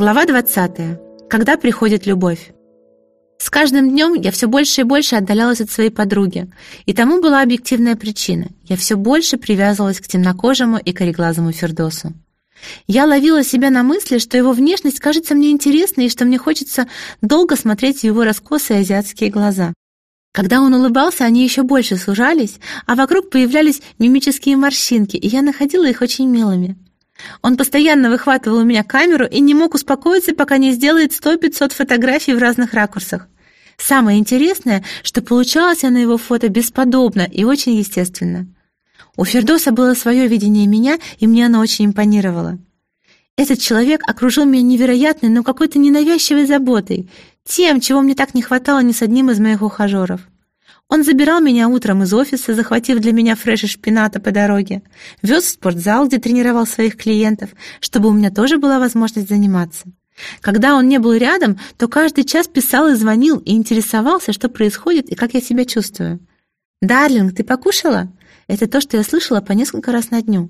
Глава 20. Когда приходит любовь. С каждым днем я все больше и больше отдалялась от своей подруги, и тому была объективная причина. Я все больше привязывалась к темнокожему и кореглазому Фердосу. Я ловила себя на мысли, что его внешность кажется мне интересной и что мне хочется долго смотреть в его раскосые азиатские глаза. Когда он улыбался, они еще больше сужались, а вокруг появлялись мимические морщинки, и я находила их очень милыми. Он постоянно выхватывал у меня камеру и не мог успокоиться, пока не сделает сто-пятьсот фотографий в разных ракурсах. Самое интересное, что получалось на его фото бесподобно и очень естественно. У Фердоса было свое видение меня, и мне оно очень импонировало. Этот человек окружил меня невероятной, но какой-то ненавязчивой заботой, тем, чего мне так не хватало ни с одним из моих ухажеров. Он забирал меня утром из офиса, захватив для меня фреш и шпината по дороге, вез в спортзал, где тренировал своих клиентов, чтобы у меня тоже была возможность заниматься. Когда он не был рядом, то каждый час писал и звонил и интересовался, что происходит и как я себя чувствую. «Дарлинг, ты покушала?» Это то, что я слышала по несколько раз на дню.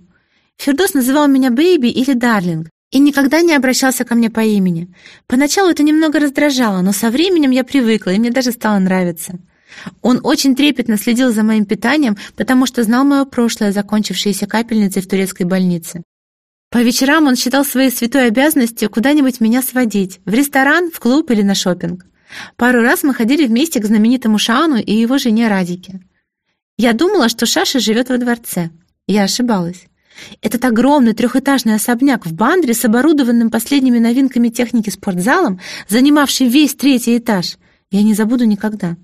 Фердос называл меня «бэйби» или «дарлинг», и никогда не обращался ко мне по имени. Поначалу это немного раздражало, но со временем я привыкла, и мне даже стало нравиться. Он очень трепетно следил за моим питанием, потому что знал мое прошлое, закончившееся капельницей в турецкой больнице. По вечерам он считал своей святой обязанностью куда-нибудь меня сводить, в ресторан, в клуб или на шопинг. Пару раз мы ходили вместе к знаменитому Шану и его жене Радике. Я думала, что Шаша живет во дворце. Я ошибалась. Этот огромный трехэтажный особняк в Бандре с оборудованным последними новинками техники спортзалом, занимавший весь третий этаж, я не забуду никогда.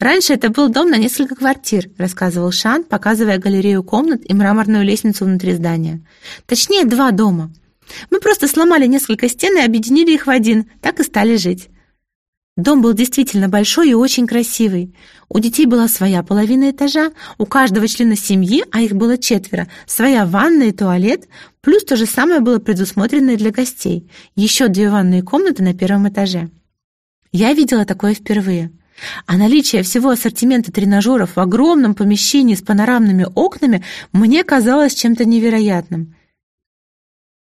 «Раньше это был дом на несколько квартир», — рассказывал Шан, показывая галерею комнат и мраморную лестницу внутри здания. «Точнее, два дома. Мы просто сломали несколько стен и объединили их в один, так и стали жить». Дом был действительно большой и очень красивый. У детей была своя половина этажа, у каждого члена семьи, а их было четверо, своя ванная и туалет, плюс то же самое было предусмотрено и для гостей. Еще две ванные комнаты на первом этаже. Я видела такое впервые. А наличие всего ассортимента тренажеров в огромном помещении с панорамными окнами мне казалось чем-то невероятным.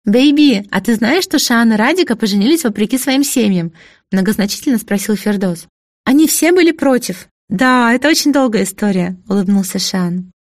«Бэйби, а ты знаешь, что Шаан и Радика поженились вопреки своим семьям?» многозначительно спросил Фердос. «Они все были против». «Да, это очень долгая история», — улыбнулся Шан.